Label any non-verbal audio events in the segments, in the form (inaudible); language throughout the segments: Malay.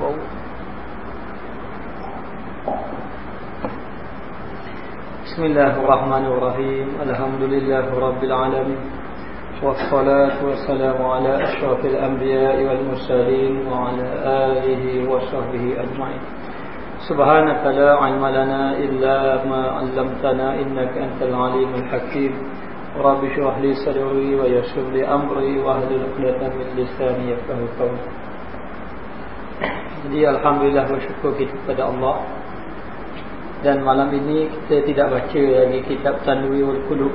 بسم الله الرحمن الرحيم. الحمد لله رب العالمين. والصلاة والسلام على أشرف الأنبياء والمرسلين وعلى آله وصحبه أجمعين. سبحانك لا علم لنا إلا ما علمتنا إنك أنت العليم الحكيم. رب اشرح لي صدري ويسر لي أمري واحلل عقدة من لساني يفقهوا قولي. Jadi Alhamdulillah bersyukur kita kepada Allah. Dan malam ini kita tidak baca lagi kitab Tanwirul Qulub.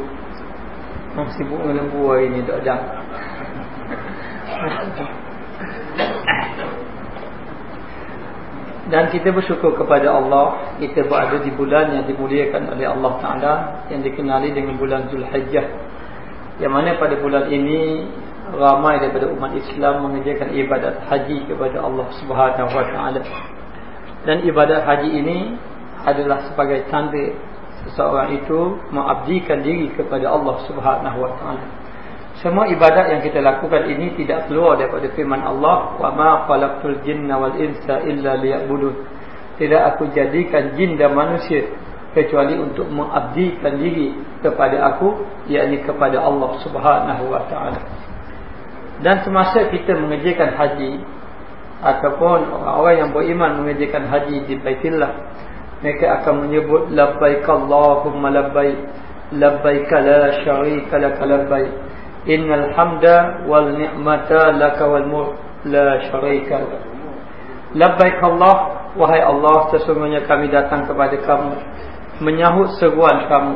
Masih sibuk dengan hari ini tak ada. Dan kita bersyukur kepada Allah Kita berada di bulan yang dimuliakan oleh Allah Ta'ala Yang dikenali dengan bulan Zulhijjah. Yang mana pada bulan ini Ramai daripada umat Islam mengerjakan ibadat haji kepada Allah Subhanahu Wa Ta'ala Dan ibadat haji ini adalah sebagai tanda Seseorang itu mengabdikan diri kepada Allah Subhanahu Wa Ta'ala semua ibadat yang kita lakukan ini tidak keluar daripada firman Allah wa ma khalaqtul jinna wal insa illa liya'budun. Tidak aku jadikan jin dan manusia kecuali untuk mengabdikan diri kepada aku yakni kepada Allah Subhanahu wa taala. Dan semasa kita mengerjakan haji ataupun orang-orang yang beriman mengerjakan haji di Baitillah mereka akan menyebut labbaik Allahumma labbaik labbaik la syarika lak labbaik Innal hamda wal ni'mata laka wal mulk la syarika. Labbaik Allah wahai Allah sesungguhnya kami datang kepada kamu menyahut seruan kamu.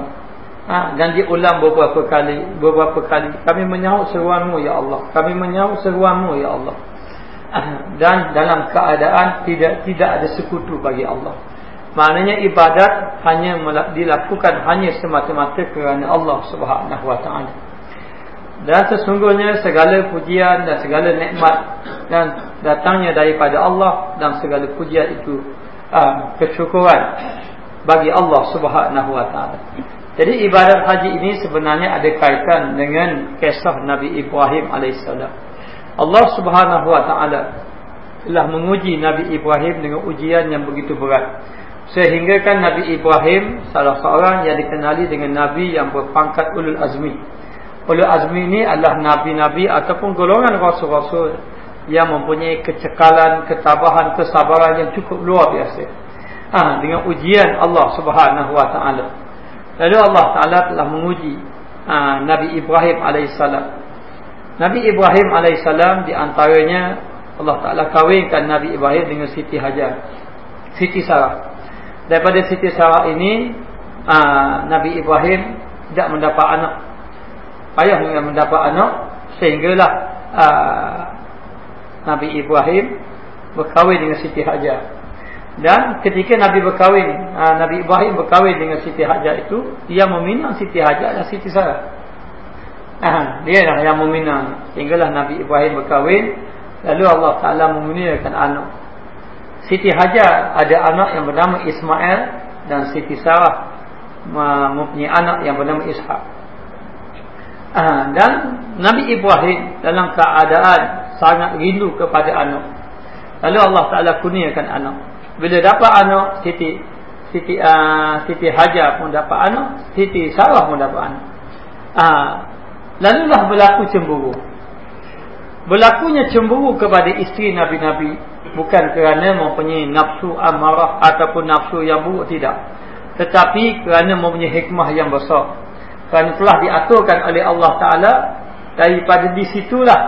Ha, dan diulang beberapa kali beberapa kali kami menyahut seruanmu ya Allah. Kami menyahut seruanmu ya Allah. (coughs) Dan dalam keadaan tidak tidak ada sekutu bagi Allah. Maknanya ibadat hanya dilakukan hanya semata-mata kerana Allah Subhanahu wa taala. Dan sesungguhnya segala pujian dan segala nikmat dan datangnya daripada Allah dan segala pujian itu uh, kesyukuran bagi Allah Subhanahu wa taala. Jadi ibadat haji ini sebenarnya ada kaitan dengan kisah Nabi Ibrahim alaihissalam. Allah Subhanahu wa taala telah menguji Nabi Ibrahim dengan ujian yang begitu berat. Sehingga kan Nabi Ibrahim salah seorang yang dikenali dengan nabi yang berpangkat ulul azmi Ulul azmi ini adalah nabi-nabi ataupun golongan rasul-rasul yang mempunyai kecekalan, ketabahan, kesabaran yang cukup luar biasa. Ha, dengan ujian Allah Subhanahu Wa Taala. Lalu Allah Taala telah menguji ha, Nabi Ibrahim alaihissalam. Nabi Ibrahim alaihissalam di antaranya Allah Taala kawinkan Nabi Ibrahim dengan Siti Hajar, Siti Sarah. Daripada Siti Sarah ini ha, Nabi Ibrahim tidak mendapat anak dengan mendapat anak sehinggalah uh, Nabi Ibrahim berkahwin dengan Siti Hajar dan ketika Nabi berkahwin uh, Nabi Ibrahim berkahwin dengan Siti Hajar itu ia meminang Siti Hajar dan Siti Sarah dia lah yang meminang sehinggalah Nabi Ibrahim berkahwin lalu Allah Ta'ala memuniakan anak Siti Hajar ada anak yang bernama Ismail dan Siti Sarah mempunyai anak yang bernama Ishak Ha, dan Nabi Ibrahim dalam keadaan sangat rindu kepada anak. Lalu Allah Taala kurniakan anak. Bila dapat anak, Siti Siti uh, Siti Hajar pun dapat anak, Siti Sarah pun dapat anak. Ah, uh, lalulah berlaku cemburu. Berlakunya cemburu kepada isteri Nabi-Nabi bukan kerana mempunyai nafsu amarah ataupun nafsu yang buruk tidak. Tetapi kerana mempunyai hikmah yang besar kerana telah diaturkan oleh Allah Ta'ala daripada disitulah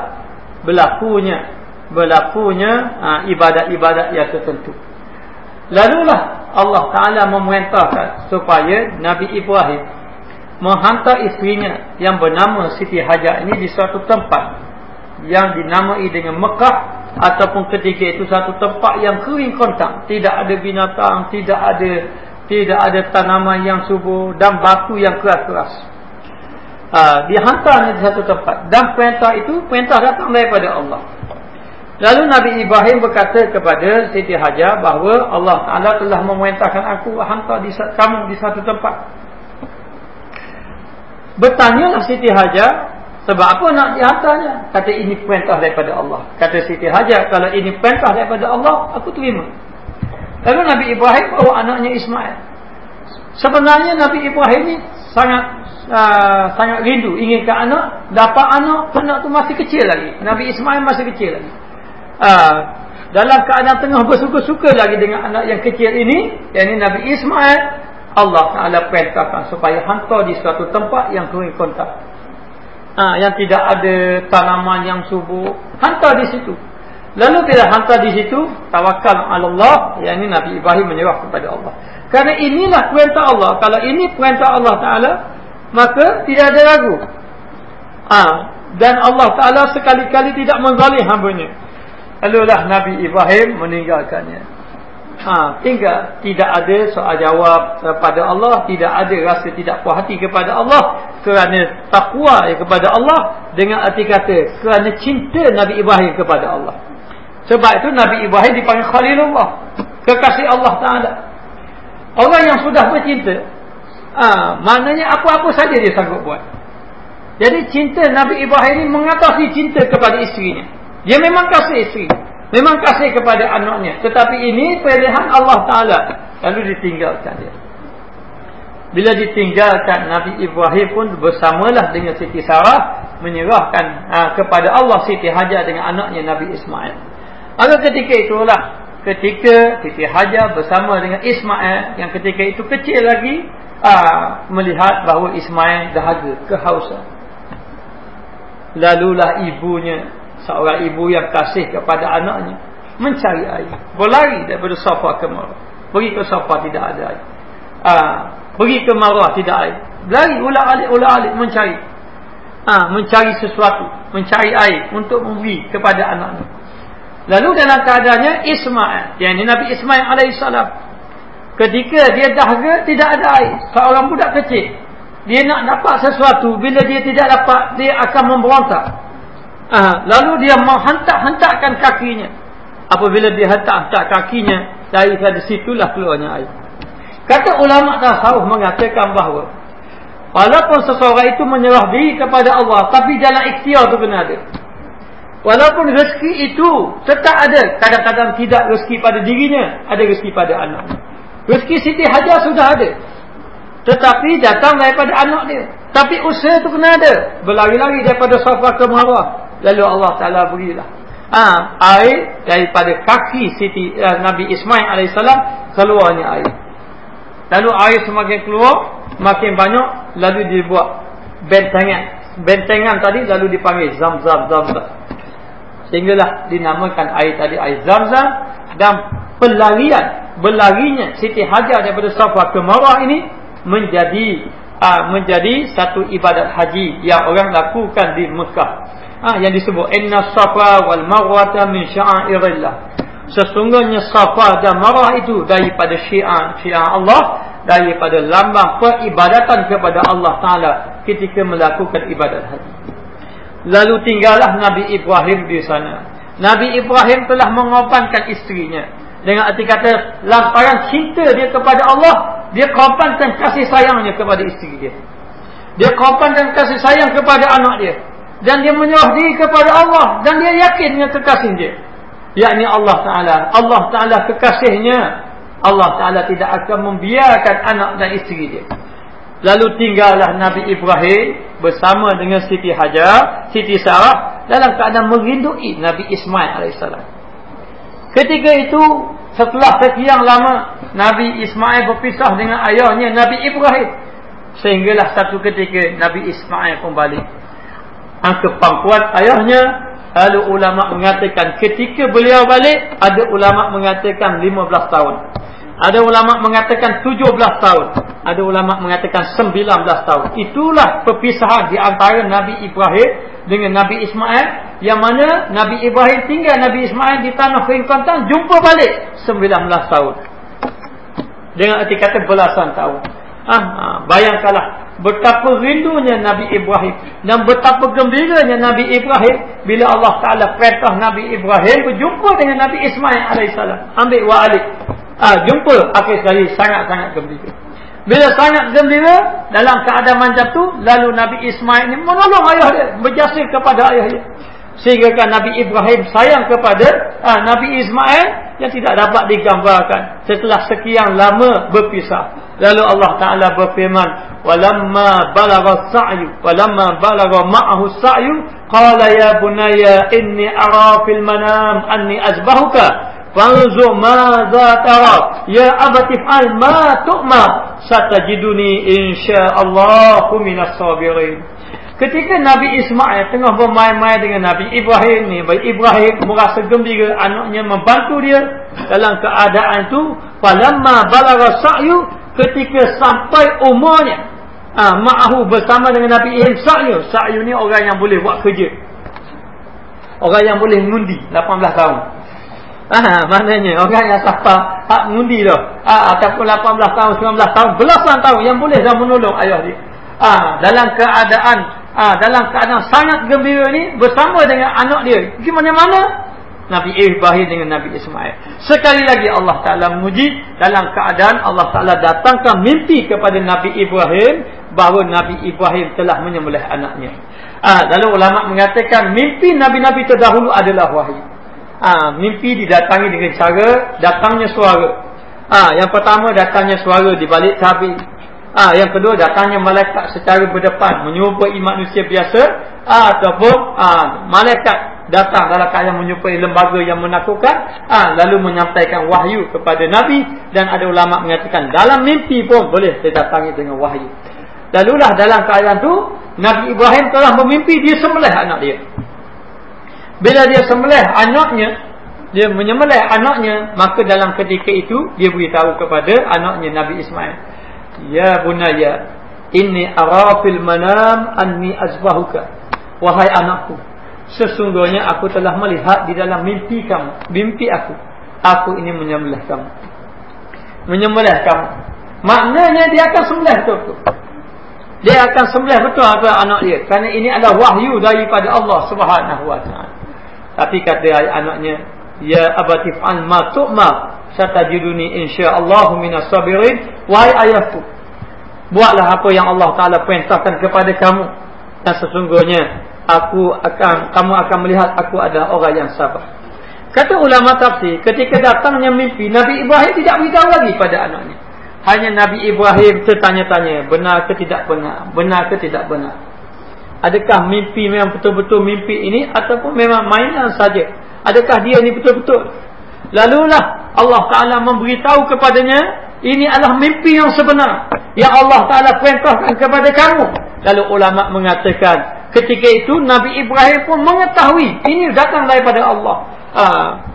berlakunya berlakunya ha, ibadat-ibadat yang tertentu lalulah Allah Ta'ala memerintahkan supaya Nabi Ibrahim menghantar isterinya yang bernama Siti Hajar ini di suatu tempat yang dinamai dengan Mekah ataupun ketika itu satu tempat yang kering kontang. Tidak ada binatang tidak ada tidak ada tanaman yang subur dan batu yang keras-keras. Uh, dihantarnya di satu tempat. Dan perintah itu perintah datang daripada Allah lalu Nabi Ibrahim berkata kepada Siti Hajar bahawa Allah Ta'ala telah memerintahkan aku hantar di, kamu di satu tempat bertanyalah Siti Hajar sebab apa nak dihantarnya? Kata ini perintah daripada Allah. Kata Siti Hajar, kalau ini perintah daripada Allah, aku terima. Lalu Nabi Ibrahim bawa anaknya Ismail. Sebenarnya Nabi Ibrahim ini sangat uh, sangat rindu inginkan anak, dapat anak, anak tu masih kecil lagi. Nabi Ismail masih kecil lagi. Uh, dalam keadaan tengah bersuka-suka lagi dengan anak yang kecil ini, yang ini Nabi Ismail, Allah Taala perintahkan supaya hantar di suatu tempat yang kering kontak. Ha, yang tidak ada tanaman yang subur hantar di situ. Lalu bila hantar di situ tawakal Allah yang ini Nabi Ibrahim menyerah kepada Allah. Kerana inilah perintah Allah. Kalau ini perintah Allah Ta'ala maka tidak ada ragu. Ha, dan Allah Ta'ala sekali-kali tidak menzalim hambanya lalulah Nabi Ibrahim meninggalkannya Ha, tinggal tidak ada soal jawab kepada Allah, tidak ada rasa tidak puas hati kepada Allah kerana takwa kepada Allah dengan arti kata kerana cinta Nabi Ibrahim kepada Allah. Sebab itu Nabi Ibrahim dipanggil Khalilullah, kekasih Allah Taala. Orang yang sudah bercinta, ha, maknanya apa-apa saja dia sanggup buat. Jadi cinta Nabi Ibrahim ini mengatasi cinta kepada isterinya. Dia memang kasih isteri. Memang kasih kepada anaknya. Tetapi ini pilihan Allah Ta'ala. Lalu ditinggalkan dia. Bila ditinggalkan Nabi Ibrahim pun bersamalah dengan Siti Sarah. Menyerahkan ha, kepada Allah Siti Hajar dengan anaknya Nabi Ismail. Maka ketika itulah. Ketika Siti Hajar bersama dengan Ismail. Yang ketika itu kecil lagi. Ha, melihat bahawa Ismail dahaga. Kehausan. Lalulah ibunya seorang ibu yang kasih kepada anaknya mencari air. Berlari daripada safa ke marah pergi ke safa tidak ada air. Ha, pergi ke marah tidak air. Berlari ulang alik ulang alik mencari. Ha, mencari sesuatu mencari air untuk memberi kepada anaknya. Lalu dalam keadaannya Ismail yang ini Nabi Ismail AS ketika dia dahaga tidak ada air. Seorang budak kecil dia nak dapat sesuatu bila dia tidak dapat dia akan memberontak Ha, lalu dia menghantar-hantarkan kakinya. Apabila dia hantar-hantar kakinya, dari situlah keluarnya air. Kata ulama tasawuf mengatakan bahawa walaupun seseorang itu menyerah diri kepada Allah, tapi jalan ikhtiar itu kena ada. Walaupun rezeki itu tetap ada, kadang-kadang tidak rezeki pada dirinya, ada rezeki pada anaknya. Rezeki Siti Hajar sudah ada. Tetapi datang daripada anak dia. Tapi usaha itu kena ada. Berlari-lari daripada Safa ke Marwah lalu Allah Taala berilah. Ha, air daripada kaki Siti uh, Nabi Ismail alaihissalam keluarnya air. Lalu air semakin keluar makin banyak lalu dibuat bentengan. Bentengan tadi lalu dipanggil zam-zam zam-zam sehinggalah dinamakan air tadi air zam-zam dan pelarian berlarinya Siti Hajar daripada Safa ke Marwah ini menjadi uh, menjadi satu ibadat haji yang orang lakukan di Mekah ha, yang disebut inna safa wal marwah min sya'airillah. Sesungguhnya safa dan marwah itu daripada syiar syiar Allah daripada lambang peribadatan kepada Allah taala ketika melakukan ibadat haji. Lalu tinggallah Nabi Ibrahim di sana. Nabi Ibrahim telah mengorbankan isterinya. Dengan arti kata lamparan cinta dia kepada Allah dia korbankan kasih sayangnya kepada isteri dia. Dia korbankan kasih sayang kepada anak dia dan dia menyerah diri kepada Allah. Dan dia yakin dengan kekasih dia. Yakni Allah Taala. Allah Taala kekasihnya. Allah Taala tidak akan membiarkan anak dan isteri dia. Lalu tinggallah Nabi Ibrahim bersama dengan Siti Hajar Siti Sarah dalam keadaan merindui Nabi Ismail alaihissalam ketika itu setelah sekian lama Nabi Ismail berpisah dengan ayahnya Nabi Ibrahim. Sehinggalah satu ketika Nabi Ismail kembali ke pangkuan ayahnya lalu ulama mengatakan ketika beliau balik ada ulama mengatakan 15 tahun Ada ulama mengatakan 17 tahun. Ada ulama mengatakan 19 tahun. Itulah perpisahan di antara Nabi Ibrahim dengan Nabi Ismail. Yang mana Nabi Ibrahim tinggal Nabi Ismail di tanah Keringkontan. Jumpa balik 19 tahun. Dengan arti kata belasan tahun. Ah, ah, bayangkanlah betapa rindunya Nabi Ibrahim dan betapa gembiranya Nabi Ibrahim bila Allah Taala perintah Nabi Ibrahim berjumpa dengan Nabi Ismail alaihissalam. Ambil wa alik ah, jumpa akhir sekali sangat-sangat gembira. Bila sangat gembira dalam keadaan macam tu, lalu Nabi Ismail ni menolong ayah dia, berjasa kepada ayah dia. Sehingga kan Nabi Ibrahim sayang kepada ah, Nabi Ismail yang tidak dapat digambarkan setelah sekian lama berpisah. Lalu Allah Taala berfirman, "Walamma balagha sa'yu, walamma balagha ma'ahu sa'yu, qala ya bunayya inni ara fil manam anni azbahuka." Fanzur maza tara Ya abati fa'al ma tu'ma Satajiduni insya'allahu minas sabirin Ketika Nabi Ismail tengah bermain-main dengan Nabi Ibrahim ni, Nabi Ibrahim merasa gembira anaknya membantu dia dalam keadaan itu. Falamma balagha sa'yu ketika sampai umurnya, ah ma'ahu bersama dengan Nabi Ibrahim sa'yu. Sa'yu ni orang yang boleh buat kerja. Orang yang boleh mengundi 18 tahun. Ah, maknanya orang yang siapa hak mengundi tu. Ah, ataupun 18 tahun, 19 tahun, belasan tahun yang boleh dah menolong ayah dia. Ah, dalam keadaan ah, dalam keadaan sangat gembira ni bersama dengan anak dia. Pergi mana-mana? Nabi Ibrahim dengan Nabi Ismail. Sekali lagi Allah Taala menguji dalam keadaan Allah Taala datangkan mimpi kepada Nabi Ibrahim bahawa Nabi Ibrahim telah menyembelih anaknya. Ah, lalu ulama mengatakan mimpi nabi-nabi terdahulu adalah wahyu ha, mimpi didatangi dengan cara datangnya suara. Ha, yang pertama datangnya suara di balik tabir. Ha, yang kedua datangnya malaikat secara berdepan menyerupai manusia biasa ha, ataupun ha, malaikat datang dalam keadaan menyerupai lembaga yang menakutkan ha, lalu menyampaikan wahyu kepada nabi dan ada ulama mengatakan dalam mimpi pun boleh didatangi dengan wahyu. Lalulah dalam keadaan tu Nabi Ibrahim telah memimpi dia sembelih anak dia. Bila dia sembelih anaknya, dia menyembelih anaknya, maka dalam ketika itu dia beritahu kepada anaknya Nabi Ismail, "Ya bunayya, inni ara fil manam anni azbahuka." Wahai anakku, sesungguhnya aku telah melihat di dalam mimpi kamu, mimpi aku, aku ini menyembelih kamu. Menyembelih kamu. Maknanya dia akan sembelih betul-betul. Dia akan sembelih betul apa anak dia. Kerana ini adalah wahyu daripada Allah taala. Tapi kata anaknya, Ya abati fa'al ma tu'ma satajiduni insya'allahu minas sabirin. Wahai ayahku, buatlah apa yang Allah Taala perintahkan kepada kamu dan sesungguhnya aku akan kamu akan melihat aku adalah orang yang sabar. Kata ulama tafsir, ketika datangnya mimpi Nabi Ibrahim tidak beritahu lagi pada anaknya. Hanya Nabi Ibrahim tertanya-tanya, benar ke tidak benar? Benar ke tidak benar? Adakah mimpi memang betul-betul mimpi ini ataupun memang mainan saja? Adakah dia ini betul-betul? Lalulah Allah Taala memberitahu kepadanya, ini adalah mimpi yang sebenar yang Allah Taala perintahkan kepada kamu. Lalu ulama mengatakan, ketika itu Nabi Ibrahim pun mengetahui ini datang daripada Allah. Ha,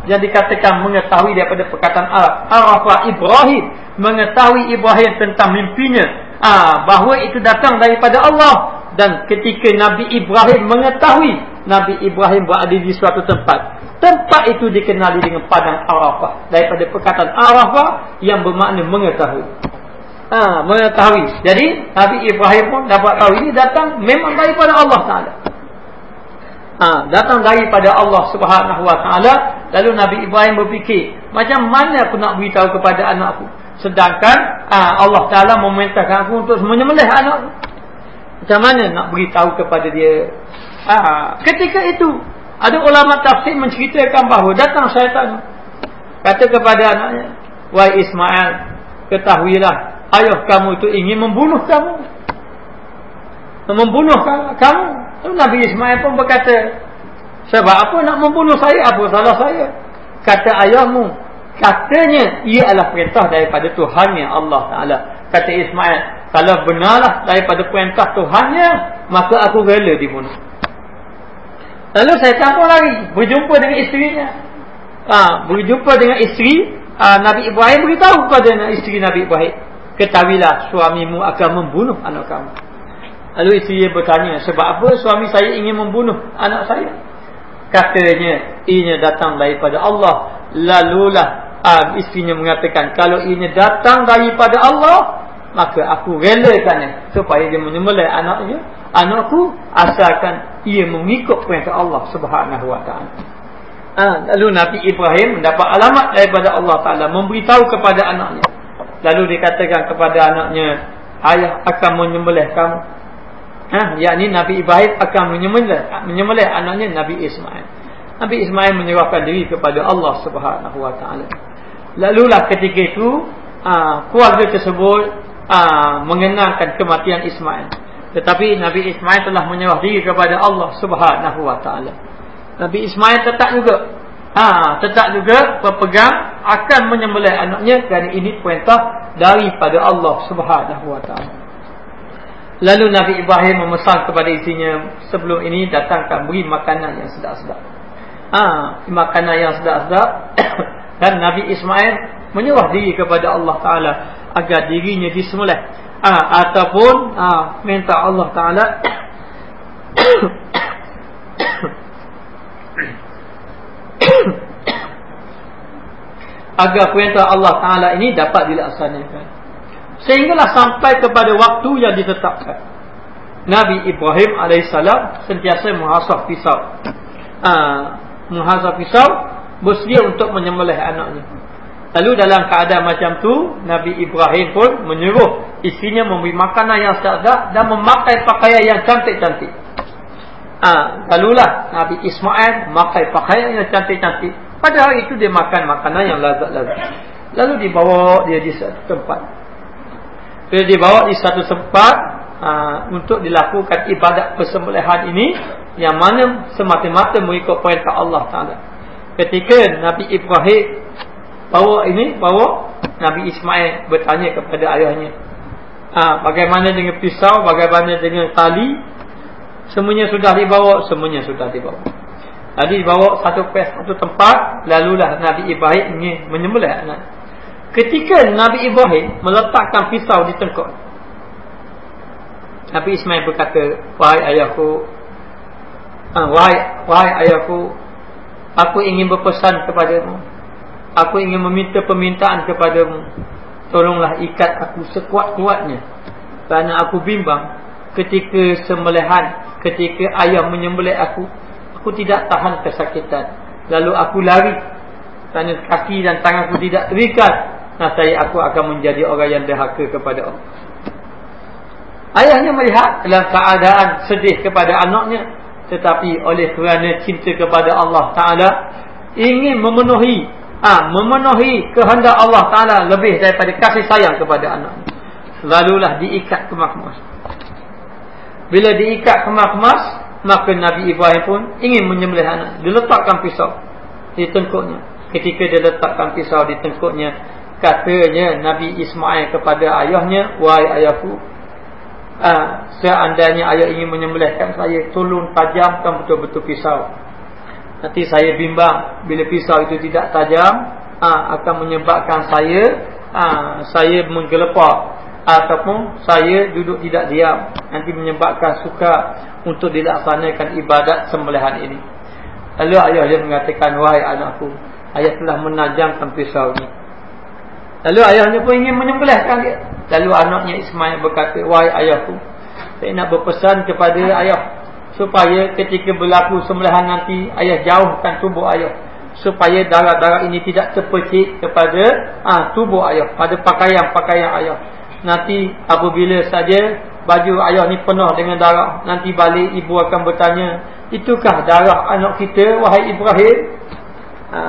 yang dikatakan mengetahui daripada perkataan Arab. Arafah Ibrahim mengetahui Ibrahim tentang mimpinya. Ha, bahawa itu datang daripada Allah dan ketika Nabi Ibrahim mengetahui Nabi Ibrahim berada di suatu tempat tempat itu dikenali dengan padang Arafah daripada perkataan Arafah yang bermakna mengetahui ha, mengetahui. Jadi Nabi Ibrahim pun dapat tahu ini datang memang daripada Allah Ta'ala. Ha, datang daripada Allah Subhanahu Wa Ta'ala. Lalu Nabi Ibrahim berfikir macam mana aku nak beritahu kepada anakku? Sedangkan ha, Allah Ta'ala memerintahkan aku untuk menyembelih anakku macam mana nak beritahu kepada dia? Ha, Ketika itu Ada ulama tafsir menceritakan bahawa Datang syaitan. Kata kepada anaknya Wahai Ismail Ketahuilah Ayah kamu itu ingin membunuh kamu. Membunuh kamu. Nabi Ismail pun berkata Sebab apa nak membunuh saya? Apa salah saya? Kata ayahmu Katanya ia adalah perintah daripada Tuhan yang Allah Ta'ala. Kata Ismail kalau benarlah daripada perintah Tuhannya maka aku rela dibunuh. Lalu saya campur lagi berjumpa dengan isterinya. Ha, berjumpa dengan isteri. Uh, Nabi Ibrahim beritahu kepada isteri Nabi Ibrahim ketahuilah suamimu akan membunuh anak kamu. Lalu isteri dia bertanya sebab apa suami saya ingin membunuh anak saya? Katanya ianya datang daripada Allah. Lalulah uh, isterinya mengatakan kalau ianya datang daripada Allah maka aku relakan supaya dia menyembelih anaknya anakku asalkan ia mengikut perintah Allah Subhanahu wa taala. Ha, lalu Nabi Ibrahim mendapat alamat daripada Allah Ta'ala Memberitahu kepada anaknya Lalu dikatakan kepada anaknya Ayah akan menyembelih kamu. Ha, Yakni Nabi Ibrahim akan menyembelih, menyembelih anaknya Nabi Ismail. Nabi Ismail menyerahkan diri kepada Allah Subhanahu Wa Ta'ala. Lalulah ketika itu ha, Keluarga tersebut ha, Mengenangkan kematian Ismail. Tetapi Nabi Ismail telah menyerah diri kepada Allah Subhanahu Wa Ta'ala. Nabi Ismail tetap juga ha, tetap juga berpegang akan menyembelih anaknya kerana ini perintah daripada Allah taala. Lalu Nabi Ibrahim memesan kepada isinya sebelum ini datangkan beri makanan yang sedap-sedap. Ha, makanan yang sedap-sedap (coughs) dan Nabi Ismail menyerah diri kepada Allah taala agar dirinya disembelih. Ha, ataupun ha, minta Allah taala (coughs) (coughs) agar perintah Allah Ta'ala ini dapat dilaksanakan. Sehinggalah sampai kepada waktu yang ditetapkan. Nabi Ibrahim AS sentiasa menghasah pisau. Ha, menghasah pisau bersedia untuk menyembelih anaknya. Lalu dalam keadaan macam tu Nabi Ibrahim pun menyuruh isinya memberi makanan yang sedap dan memakai pakaian yang cantik-cantik Ha, lalulah Nabi Ismail makai pakaian yang cantik-cantik. Pada hari itu dia makan makanan yang lazat-lazat. Lalu dibawa dia di satu tempat. Bila dibawa di satu tempat ha, untuk dilakukan ibadat persembelihan ini yang mana semata-mata mengikut perintah Allah Taala. Ketika Nabi Ibrahim bawa ini, bawa Nabi Ismail bertanya kepada ayahnya, ha, bagaimana dengan pisau, bagaimana dengan tali, Semuanya sudah dibawa, semuanya sudah dibawa. Jadi dibawa satu pes satu tempat, lalulah Nabi Ibrahim menyembelih anak. Ketika Nabi Ibrahim meletakkan pisau di tengkuk. Nabi Ismail berkata, "Wahai ayahku, ah, wahai wahai ayahku, aku ingin berpesan kepadamu. Aku ingin meminta permintaan kepadamu. Tolonglah ikat aku sekuat-kuatnya. Kerana aku bimbang ketika sembelihan ketika ayah menyembelih aku aku tidak tahan kesakitan. Lalu aku lari. Kerana kaki dan tangan aku tidak terikat. Nah saya aku akan menjadi orang yang derhaka kepada Allah. Ayahnya melihat dalam keadaan sedih kepada anaknya. Tetapi oleh kerana cinta kepada Allah Ta'ala ingin memenuhi ha, memenuhi kehendak Allah Ta'ala lebih daripada kasih sayang kepada anaknya. Lalulah diikat ke mahkamah bila diikat kemas-kemas Maka Nabi Ibrahim pun ingin menyembelih anak. Dia letakkan pisau di tengkuknya. Ketika dia letakkan pisau di tengkuknya Katanya Nabi Ismail kepada ayahnya Wahai ayahku uh, Seandainya ayah ingin menyembelihkan saya Tolong tajamkan betul-betul pisau. Nanti saya bimbang. Bila pisau itu tidak tajam uh, Akan menyebabkan saya uh, Saya menggelepak ataupun saya duduk tidak diam. Nanti menyebabkan suka untuk dilaksanakan ibadat sembelihan ini. Lalu ayah dia mengatakan wahai anakku ayah telah menajamkan pisau ini. Lalu ayahnya pun ingin menyembelihkan dia. Lalu anaknya Ismail berkata wahai ayahku saya nak berpesan kepada ayah supaya ketika berlaku sembelihan nanti ayah jauhkan tubuh ayah supaya darah-darah ini tidak terpecik kepada ah, tubuh ayah pada pakaian-pakaian ayah nanti apabila saja baju ayah ni penuh dengan darah nanti balik ibu akan bertanya itukah darah anak kita wahai Ibrahim? Ha,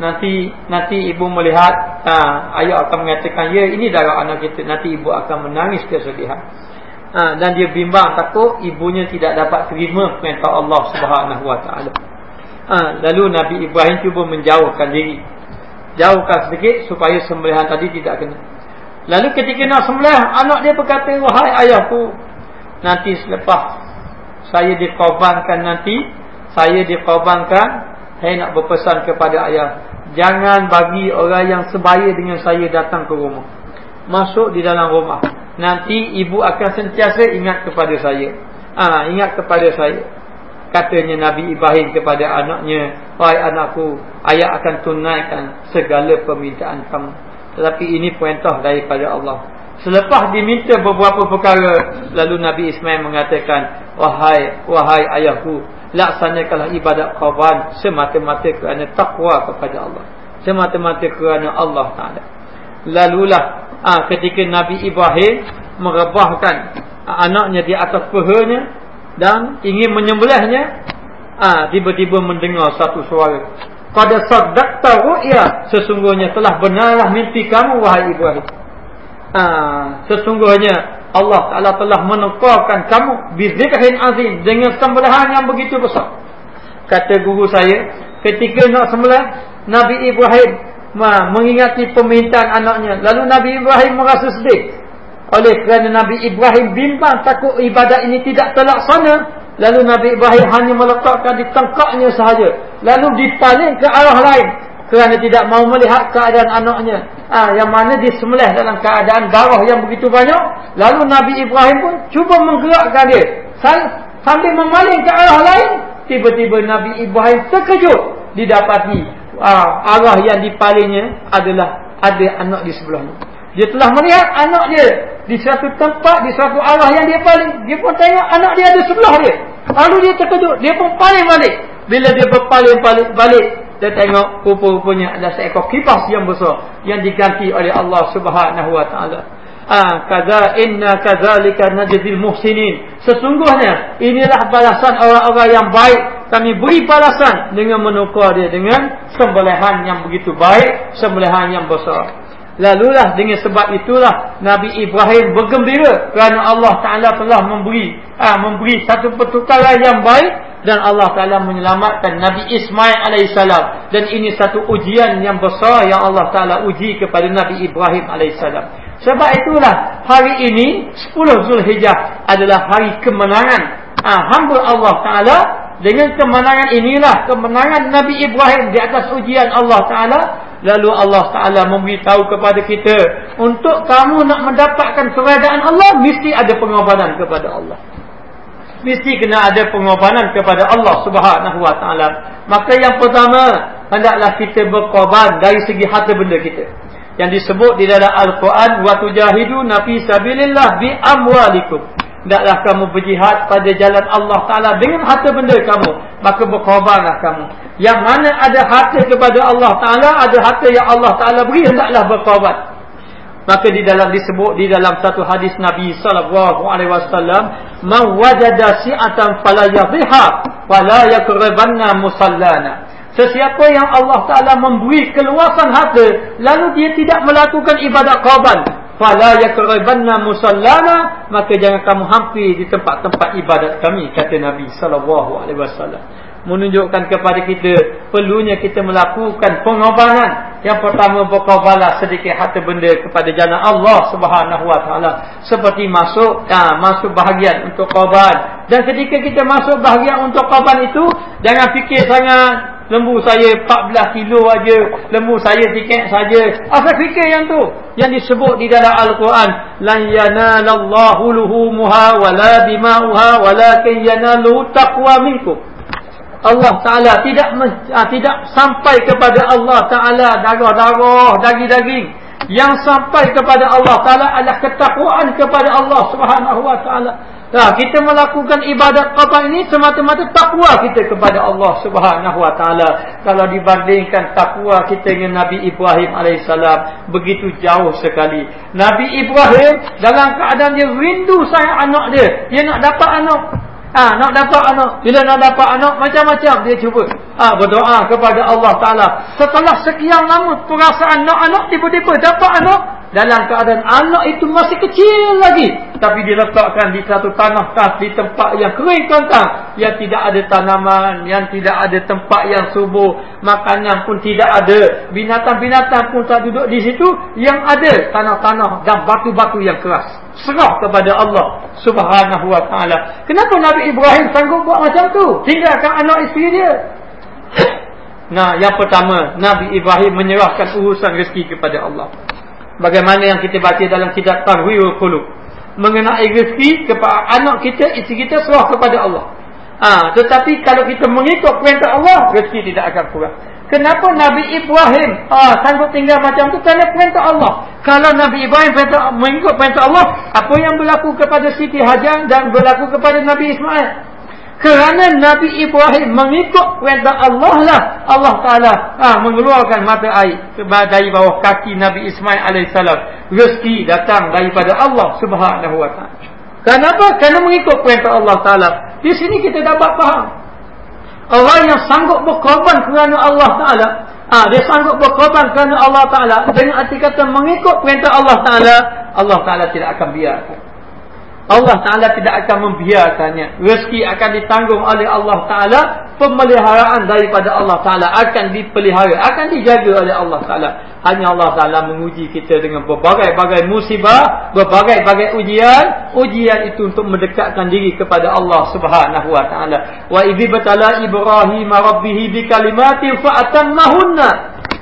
nanti nanti ibu melihat ha, ayah akan mengatakan ya ini darah anak kita. Nanti ibu akan menangis kesedihan ha, dan dia bimbang takut ibunya tidak dapat terima perintah Allah Taala. Ha, lalu Nabi Ibrahim cuba menjauhkan diri. Jauhkan sedikit supaya sembelihan tadi tidak kena Lalu ketika nak sembelih, anak dia berkata, "Wahai ayahku, nanti selepas saya dikorbankan nanti, saya dikorbankan, saya nak berpesan kepada ayah, Jangan bagi orang yang sebaya dengan saya datang ke rumah. Masuk di dalam rumah. Nanti ibu akan sentiasa ingat kepada saya. Ah, ha, ingat kepada saya. Katanya Nabi Ibrahim kepada anaknya, "Wahai anakku, ayah akan tunaikan segala permintaan kamu." Tetapi ini perintah daripada Allah. Selepas diminta beberapa perkara, lalu Nabi Ismail mengatakan, "Wahai wahai ayahku, laksanakanlah ibadat korban semata-mata kerana takwa kepada Allah. Semata-mata kerana Allah Taala. Lalulah ah ketika Nabi Ibrahim merebahkan anaknya di atas pehanya dan ingin menyembelihnya ah tiba-tiba mendengar satu suara pada saddaqta ru'ya sesungguhnya telah benarlah mimpi kamu wahai Ibrahim ah sesungguhnya Allah Ta'ala telah menekarkan kamu bizikhin azim dengan sembelihan yang begitu besar. Kata guru saya, ketika nak sembelih, Nabi Ibrahim mengingati permintaan anaknya. Lalu Nabi Ibrahim merasa sedih. Oleh kerana Nabi Ibrahim bimbang takut ibadat ini tidak terlaksana. Lalu Nabi Ibrahim hanya meletakkan di tengkaknya sahaja. Lalu dipaling ke arah lain kerana tidak mau melihat keadaan anaknya. Ah yang mana disembelih dalam keadaan darah yang begitu banyak. Lalu Nabi Ibrahim pun cuba menggerakkan dia. Sambil memaling ke arah lain tiba-tiba Nabi Ibrahim terkejut. Didapati ah, arah yang dipalingnya adalah ada anak di sebelahnya. Dia telah melihat anak dia di satu tempat di satu arah yang dia paling. Dia pun tengok anak dia ada sebelah dia lalu dia terkejut dia pun paling balik bila dia berpaling-paling balik dia tengok rupa-rupanya ada seekor kipas yang besar yang diganti oleh Allah Subhanahu wa taala. Ah kaza inna kadzalika najzil muhsinin. Sesungguhnya inilah balasan orang-orang yang baik. Kami beri balasan dengan menukar dia dengan sembelihan yang begitu baik, sembelihan yang besar. Lalulah dengan sebab itulah Nabi Ibrahim bergembira kerana Allah Taala telah memberi ah memberi satu pertukaran yang baik dan Allah Taala menyelamatkan Nabi Ismail alaihissalam dan ini satu ujian yang besar yang Allah Taala uji kepada Nabi Ibrahim alaihissalam. Sebab itulah hari ini 10 Zulhijjah adalah hari kemenangan ah, hamba Allah Taala dengan kemenangan inilah kemenangan Nabi Ibrahim di atas ujian Allah Taala lalu Allah Taala memberitahu kepada kita untuk kamu nak mendapatkan keredaan Allah mesti ada pengorbanan kepada Allah mesti kena ada pengorbanan kepada Allah Subhanahu wa taala. Maka yang pertama, hendaklah kita berkorban dari segi harta benda kita. Yang disebut di dalam Al-Quran, wa tujahidu nafi sabilillah bi amwalikum. Hendaklah kamu berjihad pada jalan Allah Taala dengan harta benda kamu, maka berkorbanlah kamu. Yang mana ada harta kepada Allah Taala, ada harta yang Allah Taala beri hendaklah berkorban. Maka di dalam disebut di dalam satu hadis Nabi sallallahu alaihi wasallam man wajada si'atan fala yadhiha wala yaqrabanna musallana. Sesiapa yang Allah taala memberi keluasan harta lalu dia tidak melakukan ibadat korban fala yaqrabanna musallana maka jangan kamu hampir di tempat-tempat ibadat kami kata Nabi sallallahu alaihi wasallam menunjukkan kepada kita perlunya kita melakukan pengorbanan yang pertama berkorbanlah sedikit harta benda kepada jalan Allah Subhanahu wa taala. Seperti masuk ha, masuk bahagian untuk korban. Dan ketika kita masuk bahagian untuk korban itu jangan fikir sangat lembu saya 14 kilo aja lembu saya tiket saja. Asal fikir yang tu yang disebut di dalam al-Quran lan yanalallahu luhumuha wala dima'uha walakin yanalu taqwa minkum Allah Ta'ala tidak uh, tidak sampai kepada Allah Ta'ala darah-darah, daging-daging. Yang sampai kepada Allah Ta'ala adalah ketakwaan kepada Allah Subhanahu Wa Ta'ala. Nah, kita melakukan ibadat qadar ini semata-mata takwa kita kepada Allah Subhanahu Wa Ta'ala. Kalau dibandingkan takwa kita dengan Nabi Ibrahim alaihissalam begitu jauh sekali. Nabi Ibrahim dalam keadaan dia rindu sayang anak dia. Dia nak dapat anak. Ah, nak dapat anak. Bila nak dapat anak, macam-macam dia cuba. Ah, berdoa kepada Allah Ta'ala. Setelah sekian lama perasaan nak anak, tiba-tiba dapat anak. Dalam keadaan anak itu masih kecil lagi. Tapi diletakkan di satu tanah tas di tempat yang kering tuan-tuan. Yang tidak ada tanaman, yang tidak ada tempat yang subur. Makanan pun tidak ada. Binatang-binatang pun tak duduk di situ. Yang ada tanah-tanah dan batu-batu yang keras serah kepada Allah Subhanahu wa taala. Kenapa Nabi Ibrahim sanggup buat macam tu? Tinggalkan anak isteri dia. (clears throat) Nah, yang pertama, Nabi Ibrahim menyerahkan urusan rezeki kepada Allah. Bagaimana yang kita baca dalam kitab Tarwiyul Qulub. Mengenai rezeki kepada anak kita, isteri kita serah kepada Allah. Ah, ha, tetapi kalau kita mengikut perintah Allah, rezeki tidak akan kurang. Kenapa Nabi Ibrahim ah, sanggup tinggal macam tu? Kerana perintah Allah. Kalau Nabi Ibrahim perintah, mengikut perintah Allah, apa yang berlaku kepada Siti Hajar dan berlaku kepada Nabi Ismail? Kerana Nabi Ibrahim mengikut perintah Allah lah. Allah Ta'ala ah, mengeluarkan mata air dari bawah kaki Nabi Ismail AS. Rezeki datang daripada Allah Subhanahu Wa Ta'ala. Kenapa? Kerana mengikut perintah Allah Ta'ala. Di sini kita dapat faham. Orang yang sanggup berkorban kerana Allah Ta'ala ah, Dia sanggup berkorban kerana Allah Ta'ala Dengan arti kata mengikut perintah Allah Ta'ala Allah Ta'ala tidak akan biarkan Allah Ta'ala tidak akan membiarkannya. Rezeki akan ditanggung oleh Allah Ta'ala. Pemeliharaan daripada Allah Ta'ala Akan dipelihara Akan dijaga oleh Allah Ta'ala. Hanya Allah Ta'ala menguji kita dengan berbagai-bagai musibah Berbagai-bagai ujian. Ujian itu untuk mendekatkan diri kepada Allah Subhanahu Wa Ta'ala. Wa ibi batala Ibrahim Rabbihi bi kalimati fa'atammahunna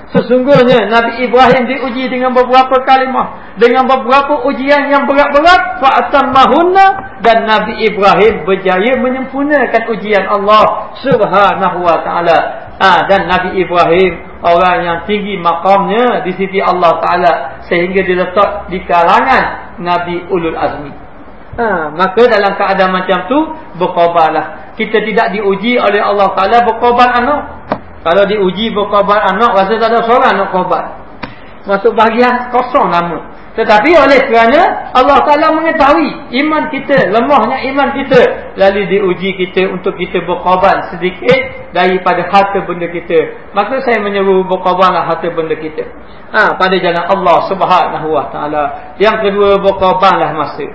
Sesungguhnya Nabi Ibrahim diuji dengan beberapa kalimah dengan beberapa ujian yang berat-berat fa'atammahunna dan Nabi Ibrahim berjaya menyempurnakan ujian Allah Subhanahu wa taala. Ah dan Nabi Ibrahim orang yang tinggi makamnya di sisi Allah taala sehingga diletak di kalangan Nabi Ulul Azmi. Ha, maka dalam keadaan macam tu berkorbanlah. Kita tidak diuji oleh Allah taala berkorban anak. Kalau diuji berkorban anak, rasa tak ada seorang nak korban. Masuk bahagian kosong nama. Tetapi oleh kerana Allah Ta'ala mengetahui iman kita, lemahnya iman kita. Lalu diuji kita untuk kita berkorban sedikit daripada harta benda kita. Maka saya menyeru berkorbanlah harta benda kita. Ha, pada jalan Allah Subhanahu Wa Ta'ala. Yang kedua berkorbanlah masa.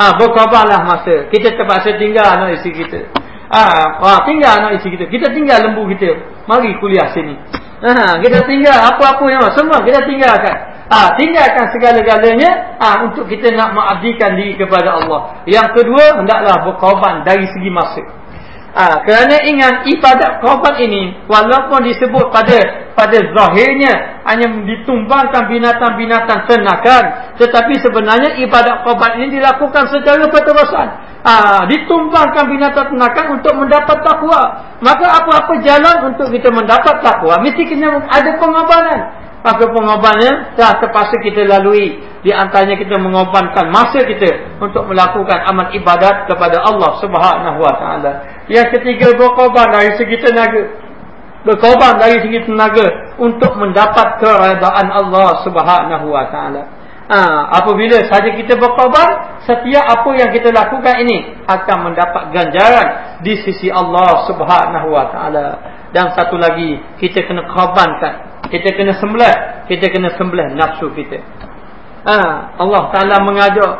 Ha, berkorbanlah masa. Kita terpaksa tinggal anak isteri kita. Ah, ha, tinggal anak isteri kita. Kita tinggal lembu kita. Mari kuliah sini. Ha, kita tinggal apa-apa yang semua kita tinggalkan. Ah, tinggalkan segala-galanya ah untuk kita nak mengabdikan diri kepada Allah. Yang kedua, hendaklah berkorban dari segi masa. Ah, kerana ingat ibadat korban ini walaupun disebut pada pada zahirnya hanya ditumbangkan binatang-binatang ternakan, tetapi sebenarnya ibadat korban ini dilakukan secara berterusan ha, ditumbangkan binatang ternakan untuk mendapat takwa. Maka apa-apa jalan untuk kita mendapat takwa, mesti kena ada pengorbanan. Maka pengorbanan telah terpaksa kita lalui. Di antaranya kita mengorbankan masa kita untuk melakukan amal ibadat kepada Allah Subhanahu Wa Taala. Yang ketiga berkorban dari segi tenaga. Berkorban dari segi tenaga untuk mendapat keredaan Allah Subhanahu Wa Taala. Ha, apabila saja kita berkorban, setiap apa yang kita lakukan ini akan mendapat ganjaran di sisi Allah Subhanahu Wa Taala. Dan satu lagi, kita kena korbankan. Kita kena sembelih, kita kena sembelih nafsu kita. Ha, Allah Taala mengajak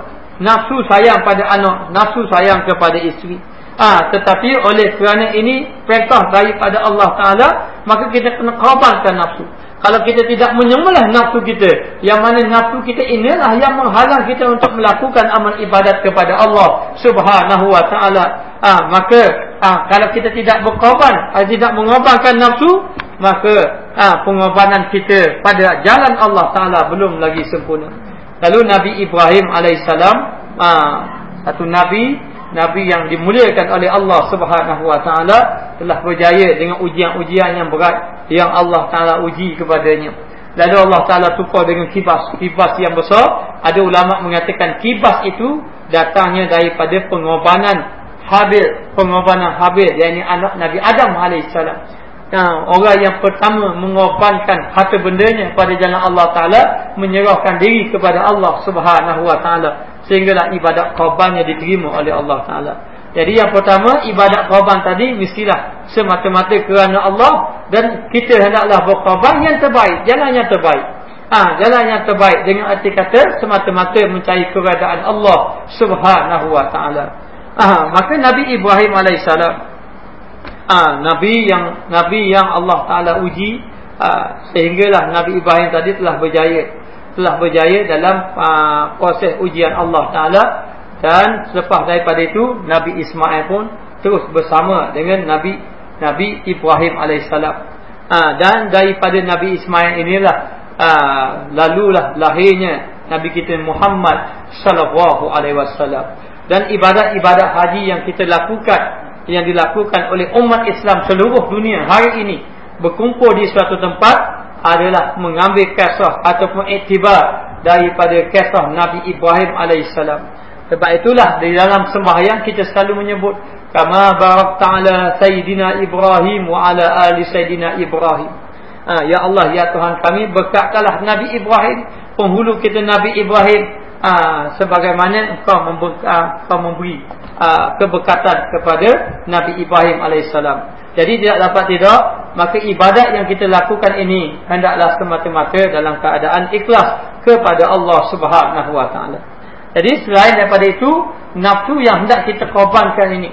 nafsu sayang pada anak, nafsu sayang kepada isteri. Ah, ha, tetapi oleh kerana ini perintah daripada Allah Taala, maka kita kena korbankan nafsu. Kalau kita tidak menyembelih nafsu kita, yang mana nafsu kita inilah yang menghalang kita untuk melakukan amal ibadat kepada Allah Subhanahu wa taala. Ah, maka ah, kalau kita tidak berkorban, ah, tidak mengorbankan nafsu, maka ah, pengorbanan kita pada jalan Allah taala belum lagi sempurna. Lalu Nabi Ibrahim alaihissalam, ah, satu nabi Nabi yang dimuliakan oleh Allah Subhanahu Wa Taala telah berjaya dengan ujian-ujian yang berat yang Allah Taala uji kepadanya. Lalu Allah Taala tukar dengan kibas, kibas yang besar. Ada ulama mengatakan kibas itu datangnya daripada pengorbanan Habil, pengorbanan Habil yakni anak Nabi Adam alaihissalam. Nah, orang yang pertama mengorbankan harta bendanya pada jalan Allah Taala menyerahkan diri kepada Allah Subhanahu Wa Taala sehinggalah ibadat korbannya diterima oleh Allah Taala. Jadi yang pertama ibadat korban tadi mestilah semata-mata kerana Allah dan kita hendaklah berkorban yang terbaik, jalan yang terbaik. Ha, jalan yang terbaik dengan arti kata semata-mata mencari keberadaan Allah Subhanahu Wa Taala. Ah, maka Nabi Ibrahim alaihissalam ah, nabi yang nabi yang Allah Taala uji ah, sehinggalah Nabi Ibrahim tadi telah berjaya telah berjaya dalam uh, proses ujian Allah Ta'ala dan selepas daripada itu Nabi Ismail pun terus bersama dengan Nabi Nabi Ibrahim AS Ha, dan daripada Nabi Ismail inilah ha, lalulah lahirnya Nabi kita Muhammad sallallahu alaihi wasallam. Dan ibadat-ibadat haji yang kita lakukan yang dilakukan oleh umat Islam seluruh dunia hari ini berkumpul di suatu tempat adalah mengambil kisah ataupun iktibar daripada kisah Nabi Ibrahim alaihissalam. Sebab itulah di dalam sembahyang kita selalu menyebut kama barakta ala sayyidina Ibrahim wa ala ali sayyidina Ibrahim. Ha, ya Allah ya Tuhan kami berkatkanlah Nabi Ibrahim penghulu kita Nabi Ibrahim ha, sebagaimana engkau memberi, ha, engkau memberi ha, keberkatan kepada Nabi Ibrahim alaihissalam. Jadi tidak dapat tidak maka ibadat yang kita lakukan ini hendaklah semata-mata dalam keadaan ikhlas kepada Allah Subhanahu wa taala. Jadi selain daripada itu nafsu yang hendak kita korbankan ini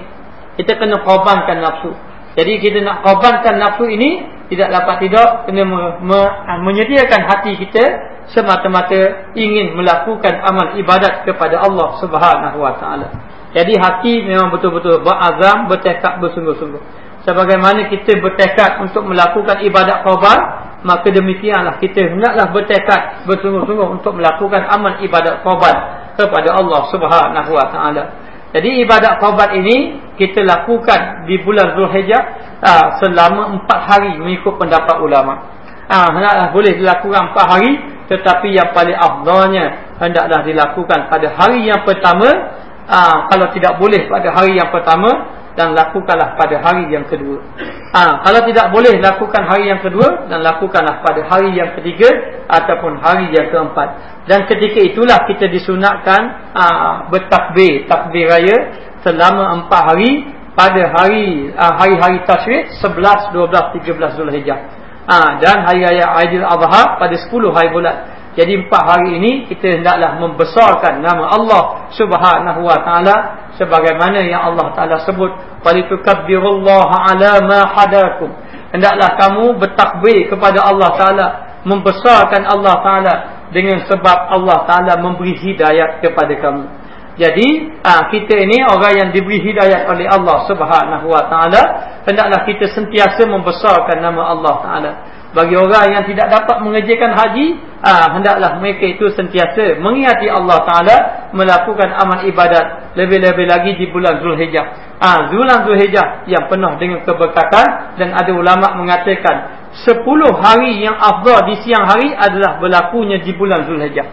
kita kena korbankan nafsu. Jadi kita nak korbankan nafsu ini tidak dapat tidak kena me, me, menyediakan hati kita semata-mata ingin melakukan amal ibadat kepada Allah Subhanahu Wa Taala. Jadi hati memang betul-betul berazam, bertekad bersungguh-sungguh. Sebagaimana kita bertekad untuk melakukan ibadat korban, maka demikianlah kita hendaklah bertekad bersungguh-sungguh untuk melakukan amal ibadat korban kepada Allah Subhanahu Wa Taala. Jadi ibadat korban ini kita lakukan di bulan Zulhijjah uh, selama empat hari mengikut pendapat ulama. Ah hendaklah boleh dilakukan empat hari tetapi yang paling afdalnya hendaklah dilakukan pada hari yang pertama uh, kalau tidak boleh pada hari yang pertama dan lakukanlah pada hari yang kedua. Ha, kalau tidak boleh lakukan hari yang kedua dan lakukanlah pada hari yang ketiga ataupun hari yang keempat. Dan ketika itulah kita disunatkan ha, bertakbir, takbir raya selama empat hari pada hari hari-hari tasyrik 11, 12, 13 Zulhijjah. Ha, dan hari raya Aidil Adha pada 10 hari bulan. Jadi empat hari ini kita hendaklah membesarkan nama Allah Subhanahu wa taala sebagaimana yang Allah taala sebut Falitukabbirullaha ala ma hadakum. Hendaklah kamu bertakbir kepada Allah Taala, membesarkan Allah Taala dengan sebab Allah Taala memberi hidayat kepada kamu. Jadi, ah kita ini orang yang diberi hidayat oleh Allah Subhanahu Wa Taala, hendaklah kita sentiasa membesarkan nama Allah Taala. Bagi orang yang tidak dapat mengerjakan haji, ah hendaklah mereka itu sentiasa mengingati Allah Taala melakukan amal ibadat lebih-lebih lagi di bulan Zulhijjah. Ah bulan Zulhijjah yang penuh dengan keberkatan dan ada ulama mengatakan 10 hari yang afdal di siang hari adalah berlakunya di bulan Zulhijjah.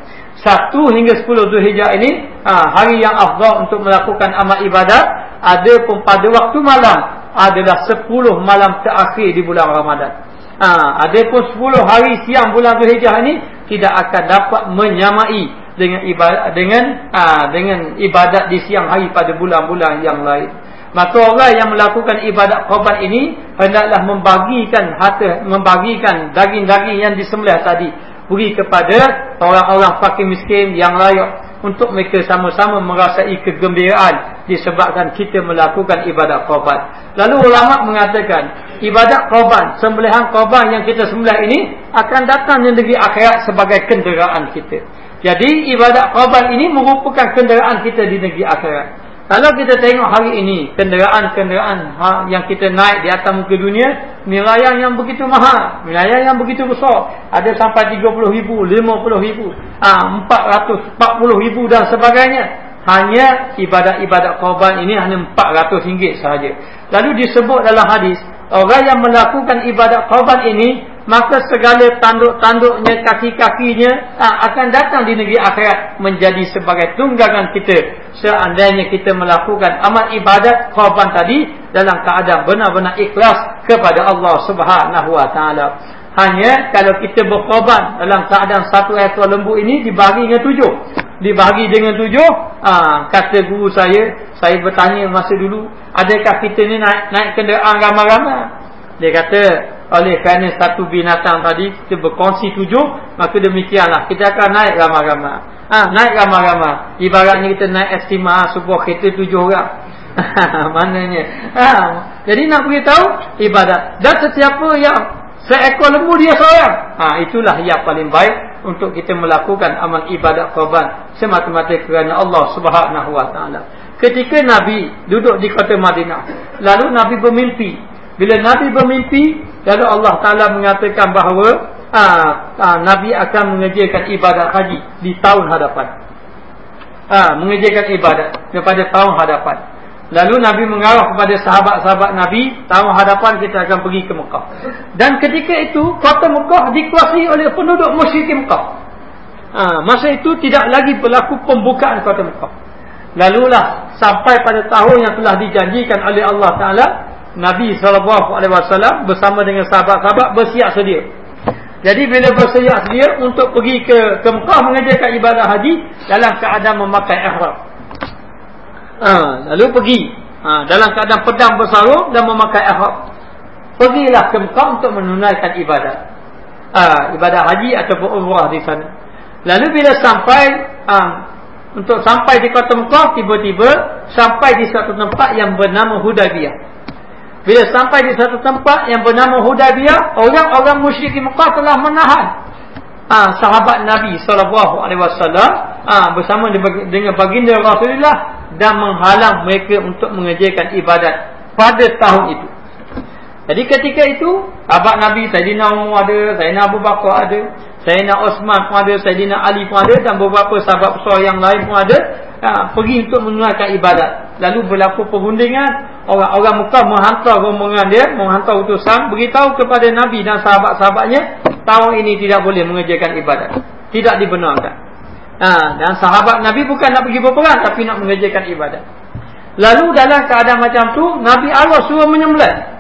1 hingga 10 Zulhijjah ini ha, hari yang afdal untuk melakukan amal ibadat ada pun pada waktu malam adalah 10 malam terakhir di bulan Ramadan. Ha, ada pun 10 hari siang bulan Zulhijjah ini tidak akan dapat menyamai dengan ibadat dengan ha, dengan ibadat di siang hari pada bulan-bulan yang lain. Maka orang yang melakukan ibadat korban ini hendaklah membagikan harta membagikan daging-daging yang disembelih tadi beri kepada orang-orang fakir miskin yang layak untuk mereka sama-sama merasai kegembiraan disebabkan kita melakukan ibadat korban. Lalu ulama mengatakan ibadat korban, sembelihan korban yang kita sembelih ini akan datang di negeri akhirat sebagai kenderaan kita. Jadi ibadat korban ini merupakan kenderaan kita di negeri akhirat. Kalau kita tengok hari ini kenderaan-kenderaan ha, yang kita naik di atas muka dunia, nilai yang begitu mahal, nilai yang begitu besar, ada sampai 30 ribu, 50 ribu, ha, 440 ribu dan sebagainya. Hanya ibadat-ibadat korban ini hanya 400 ringgit sahaja. Lalu disebut dalam hadis, Orang yang melakukan ibadat korban ini Maka segala tanduk-tanduknya Kaki-kakinya Akan datang di negeri akhirat Menjadi sebagai tunggangan kita. Seandainya kita melakukan Amat ibadat korban tadi Dalam keadaan benar-benar ikhlas Kepada Allah subhanahu wa ta'ala. Hanya kalau kita berkorban Dalam keadaan satu ekor lembu ini Dibagi dengan tujuh. Dibagi dengan tujuh aa, Kata guru saya Saya bertanya masa dulu Adakah kita ni naik, naik kenderaan ramai-ramai? Dia kata, oleh kerana satu binatang tadi, kita berkongsi tujuh, maka demikianlah. Kita akan naik ramai-ramai. Ha, naik ramai-ramai. Ibaratnya kita naik estima sebuah kereta tujuh orang. (laughs) Mananya. Ha, jadi nak beritahu, ibadat. Dan sesiapa yang seekor lembu dia seorang. Ha, itulah yang paling baik untuk kita melakukan amal ibadat korban. Semata-mata kerana Allah subhanahu wa ta'ala. Ketika Nabi duduk di kota Madinah Lalu Nabi bermimpi Bila Nabi bermimpi Lalu Allah Taala mengatakan bahawa aa, aa, Nabi akan mengerjakan ibadat haji di tahun hadapan. Ah, mengerjakan ibadat kepada tahun hadapan. Lalu Nabi mengarah kepada sahabat-sahabat Nabi, tahun hadapan kita akan pergi ke Mekah. Dan ketika itu, kota Mekah dikuasai oleh penduduk musyrik Mekah. Ha, masa itu tidak lagi berlaku pembukaan kota Mekah. Lalulah sampai pada tahun yang telah dijanjikan oleh Allah Taala, Nabi SAW bersama dengan sahabat-sahabat bersiap sedia. Jadi bila bersiap sedia untuk pergi ke, ke Mekah mengerjakan ibadah haji dalam keadaan memakai ihram. Ha, lalu pergi. Ha, dalam keadaan pedang bersarung dan memakai ihram. Pergilah ke Mekah untuk menunaikan ibadat. Ha, ibadah haji ataupun umrah di sana. Lalu bila sampai ha, untuk sampai di kota Mekah tiba-tiba sampai di satu tempat yang bernama Hudaybiyah bila sampai di satu tempat yang bernama Hudaybiyah orang-orang musyrik di Mekah telah menahan ha, sahabat Nabi SAW ha, bersama dengan baginda Rasulullah dan menghalang mereka untuk mengerjakan ibadat pada tahun itu. Jadi ketika itu, abad Nabi Sayyidina Umar ada, Sayyidina Abu Bakar ada, Sayyidina Osman pun ada, Sayyidina Ali pun ada dan beberapa sahabat besar yang lain pun ada ha, pergi untuk menunaikan ibadat. Lalu berlaku perundingan, orang-orang Mekah menghantar rombongan dia, menghantar utusan, beritahu kepada Nabi dan sahabat-sahabatnya, tahun ini tidak boleh mengerjakan ibadat. Tidak dibenarkan. Ha, dan sahabat Nabi bukan nak pergi berperang tapi nak mengerjakan ibadat. Lalu dalam keadaan macam tu Nabi Allah suruh menyembelih.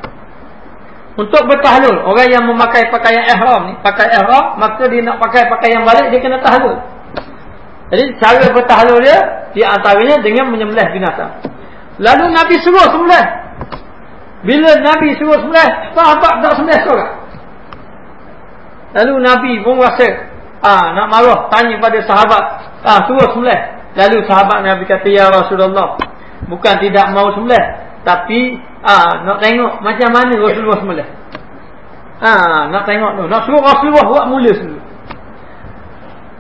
Untuk bertahlul, orang yang memakai pakaian ihram ni, pakai ihram, maka dia nak pakai pakaian balik dia kena tahlul. Jadi cara bertahlul dia di antaranya dengan menyembelih binatang. Lalu Nabi suruh sembelih. Bila Nabi suruh sembelih, sahabat tak sembelih seorang. Lalu Nabi pun rasa Ah, nak marah tanya pada sahabat. Ah suruh sembelih. Lalu sahabat Nabi kata ya Rasulullah bukan tidak mau sembelih tapi ah nak tengok macam mana Rasulullah sembelih. Ah nak tengok tu nak suruh Rasulullah buat mula dulu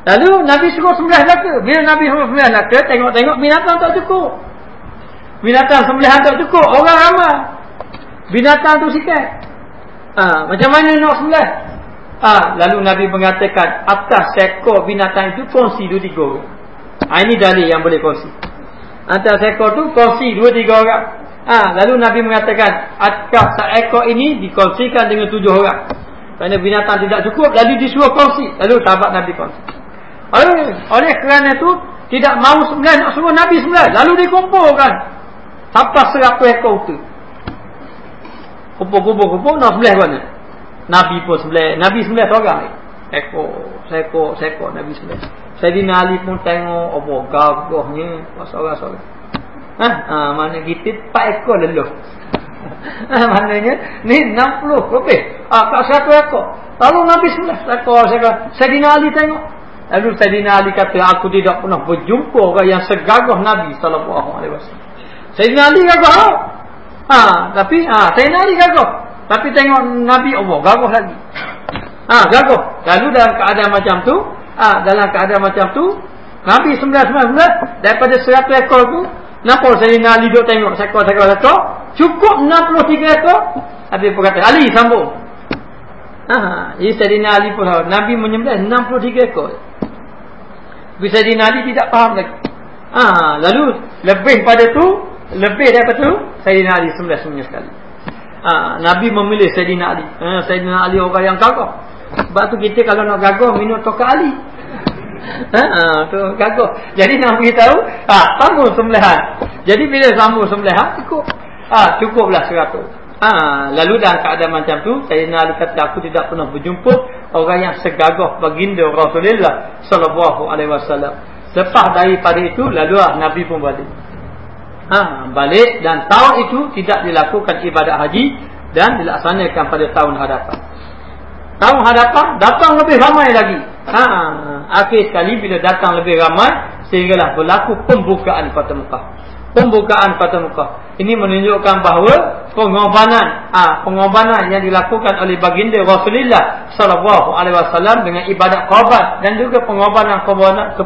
lalu Nabi suruh sembelih laka bila Nabi suruh sembelih laka tengok-tengok binatang tak cukup binatang sembelihan tak cukup orang ramai binatang tu sikit ah macam mana nak sembelih Ha, lalu Nabi mengatakan atas seekor binatang itu kongsi dua tiga orang. Ha, ini dalil yang boleh kongsi. Atas seekor tu kongsi dua tiga orang. Ha, lalu Nabi mengatakan atas seekor ini dikongsikan dengan tujuh orang. Kerana binatang tidak cukup lalu disuruh kongsi. Lalu sahabat Nabi kongsi. Oleh, oleh kerana itu tidak mahu sembilan nak suruh Nabi sembilan. Lalu dikumpulkan. Sampai seratus ekor itu. Kumpul-kumpul-kumpul nak sembilan mana? Nabi pun sebelah Nabi sebelah seorang Ekor Sekor Sekor Nabi sebelah Sayyidina Ali pun tengok Apa gagahnya. Seorang-seorang. Ha? ha? Mana kita Empat ekor leluh. (laughs) Ha, Maknanya Ni 60 lebih. Ha, Tak satu ekor. Lalu Nabi sebelah Sekor Sekor Sayyidina Ali tengok. Lalu Sayyidina Ali kata Aku tidak pernah berjumpa Orang yang segagah Nabi Sallallahu Alaihi Wasallam Sayyidina Ali gagah Ha, tapi ha, Sayyidina Ali gagah tapi tengok Nabi Allah gagah lagi. Ha, gagah. Lalu dalam keadaan macam tu, ha, dalam keadaan macam tu, Nabi sembilan-sembilan daripada seratus ekor tu, kenapa saya nak duduk tengok sekor-sekor ekor? Cukup enam puluh tiga ekor. Habis kata, Ali sambung. Ha, Sayyidina Ali pun tahu. Nabi menyembelih 63 ekor. Tapi Sayyidina Ali tidak faham lagi. Ha, lalu, lebih pada tu, lebih daripada tu, Sayyidina Ali sembilan semuanya sekali. Ha, Nabi memilih Sayyidina Ali. Ha, Sayyidina Ali orang yang gagah. Sebab tu kita kalau nak gagah Minum toka Ali. Ha, ha, tu gagah. Jadi nak beritahu ha, Sambung sembelihan. Jadi bila sambung sembelihan Cukup. Ha, Cukuplah seratus. Ha, Lalu dalam keadaan macam tu Sayyidina Ali kata aku tidak pernah berjumpa Orang yang segagah baginda Rasulullah Sallallahu Alaihi Wasallam. Lepas daripada itu Lalu Nabi pun balik ha, balik dan tahun itu tidak dilakukan ibadat haji dan dilaksanakan pada tahun hadapan. Tahun hadapan datang lebih ramai lagi. Ha, akhir sekali bila datang lebih ramai sehinggalah berlaku pembukaan kota Mekah. Pembukaan kota Mekah. Ini menunjukkan bahawa pengorbanan, ah pengorbanan yang dilakukan oleh baginda Rasulullah sallallahu alaihi wasallam dengan ibadat korban dan juga pengorbanan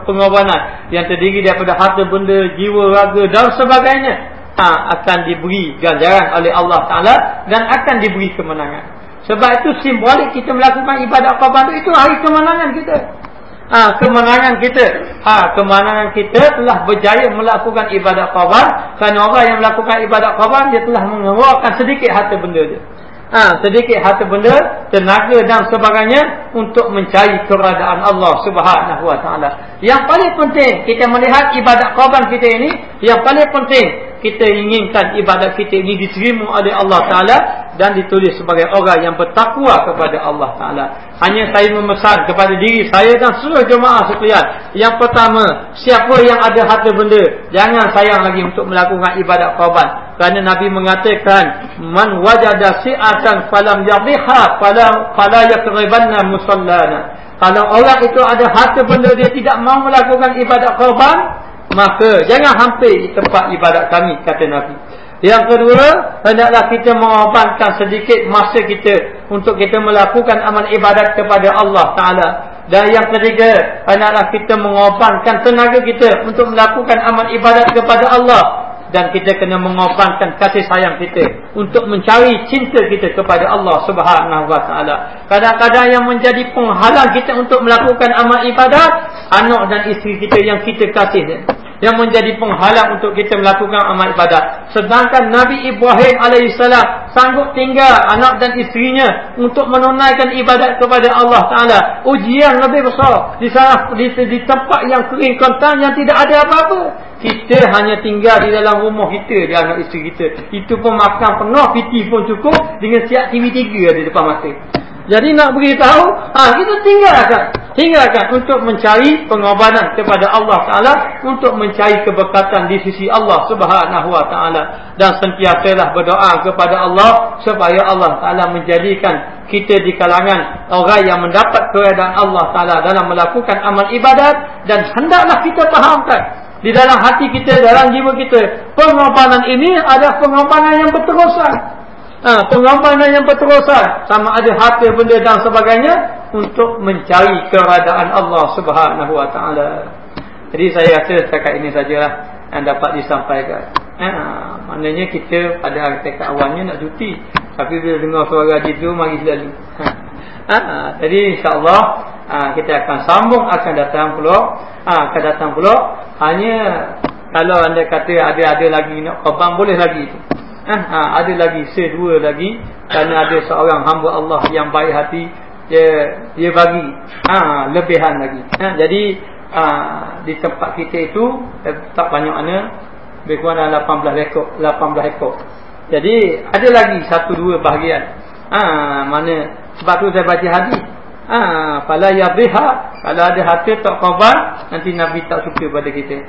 pengorbanan yang terdiri daripada harta benda, jiwa, raga dan sebagainya ha, akan diberi ganjaran oleh Allah taala dan akan diberi kemenangan. Sebab itu simbolik kita melakukan ibadat korban itu hari kemenangan kita. Ha, kemenangan kita. Ha, kemenangan kita telah berjaya melakukan ibadat korban. Kerana orang yang melakukan ibadat korban dia telah mengeluarkan sedikit harta benda dia ha, sedikit harta benda, tenaga dan sebagainya untuk mencari keberadaan Allah Subhanahu Wa Taala. Yang paling penting kita melihat ibadat korban kita ini, yang paling penting kita inginkan ibadat kita ini diterima oleh Allah Ta'ala dan ditulis sebagai orang yang bertakwa kepada Allah Ta'ala. Hanya saya memesan kepada diri saya dan seluruh jemaah sekalian. Yang pertama, siapa yang ada harta benda, jangan sayang lagi untuk melakukan ibadat korban. Kerana Nabi mengatakan, Man wajada si'atan falam yadhiha falam fala yakribanna musallana. Kalau orang itu ada harta benda, dia tidak mahu melakukan ibadat korban, maka jangan hampir di tempat ibadat kami kata Nabi. Yang kedua hendaklah kita mengorbankan sedikit masa kita untuk kita melakukan amal ibadat kepada Allah Taala. Dan yang ketiga hendaklah kita mengorbankan tenaga kita untuk melakukan amal ibadat kepada Allah dan kita kena mengorbankan kasih sayang kita untuk mencari cinta kita kepada Allah Subhanahu wa taala. Kadang-kadang yang menjadi penghalang kita untuk melakukan amal ibadat anak dan isteri kita yang kita kasih yang menjadi penghalang untuk kita melakukan amal ibadat. Sedangkan Nabi Ibrahim alaihissalam sanggup tinggal anak dan isterinya untuk menunaikan ibadat kepada Allah Taala. Ujian lebih besar di sana di, di tempat yang kering kontang yang tidak ada apa-apa. Kita hanya tinggal di dalam rumah kita di anak isteri kita. Itu pun makan penuh, piti pun cukup dengan siap TV3 di depan mata. Jadi nak beritahu, ha, kita tinggalkan. Tinggalkan untuk mencari pengorbanan kepada Allah Ta'ala. Untuk mencari keberkatan di sisi Allah Subhanahu Wa Ta'ala. Dan sentiasalah berdoa kepada Allah. Supaya Allah Ta'ala menjadikan kita di kalangan orang yang mendapat keadaan Allah Ta'ala dalam melakukan amal ibadat. Dan hendaklah kita fahamkan. Di dalam hati kita, dalam jiwa kita. Pengorbanan ini adalah pengorbanan yang berterusan ha, pengorbanan yang berterusan sama ada harta benda dan sebagainya untuk mencari keberadaan Allah Subhanahu wa taala. Jadi saya rasa setakat ini sajalah yang dapat disampaikan. Ha, maknanya kita pada tekad awalnya nak cuti tapi bila dengar suara itu mari selalu. Ha, ha, jadi insya-Allah ha, kita akan sambung akan datang pula ha, akan datang pula hanya kalau anda kata ada-ada lagi nak korban boleh lagi eh, ha, ada lagi dua lagi. Kerana ada seorang hamba Allah yang baik hati dia dia bagi ha, lebihan lagi. Ha, jadi ha, di tempat kita itu eh, tak banyak mana lebih kurang 18 ekor 18 ekor. Jadi ada lagi satu dua bahagian. Ha, mana sebab tu saya baca hadis. Ha, fala yadhiha kalau ada hati tak khabar nanti Nabi tak suka pada kita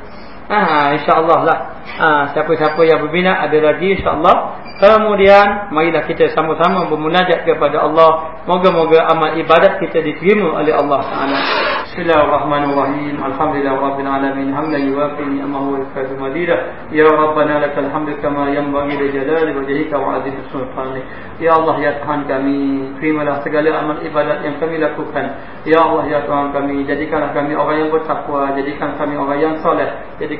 Ha, insyaAllah lah. Ha, siapa-siapa yang berminat ada lagi insyaAllah. Kemudian, marilah kita sama-sama bermunajat kepada Allah. Moga-moga amal ibadat kita diterima oleh Allah. Bismillahirrahmanirrahim. Alhamdulillah. Hamdan yuwafi ni'amahu wa yukadu madidah. Ya Rabbana lakal hamdu kama yang bagi jalali wa jahika wa azim sultanik. Ya Allah, Ya Tuhan kami, terimalah segala amal ibadat yang kami lakukan. Ya Allah, Ya Tuhan kami, jadikanlah kami orang yang bertakwa, jadikan kami orang yang soleh,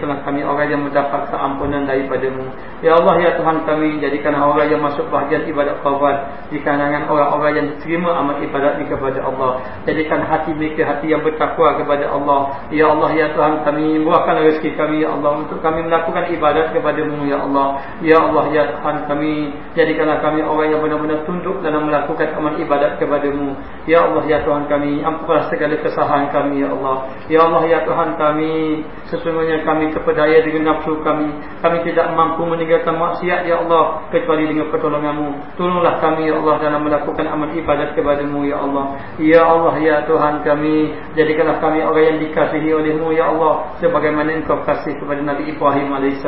jadikanlah kami orang yang mendapat keampunan daripadamu. Ya Allah, Ya Tuhan kami, jadikanlah orang yang masuk bahagian ibadat korban, di kalangan orang-orang yang diterima amal ibadat ini kepada Allah. Jadikan hati mereka hati yang bertakwa kepada Allah. Ya Allah, Ya Tuhan kami, buahkan rezeki kami, Ya Allah, untuk kami melakukan ibadat kepadamu, Ya Allah. Ya Allah, Ya Tuhan kami, jadikanlah kami orang yang benar-benar tunduk dalam melakukan amal ibadat kepadamu. Ya Allah, Ya Tuhan kami, ampunlah segala kesalahan kami, Ya Allah. Ya Allah, Ya Tuhan kami, sesungguhnya kami kepedaya dengan nafsu kami. Kami tidak mampu meninggalkan maksiat, Ya Allah, kecuali dengan pertolonganmu. Tolonglah kami, Ya Allah, dalam melakukan amal ibadat kepadamu, Ya Allah. Ya Allah, Ya Tuhan kami, jadikanlah kami orang yang dikasihi olehmu, Ya Allah, sebagaimana engkau kasih kepada Nabi Ibrahim AS.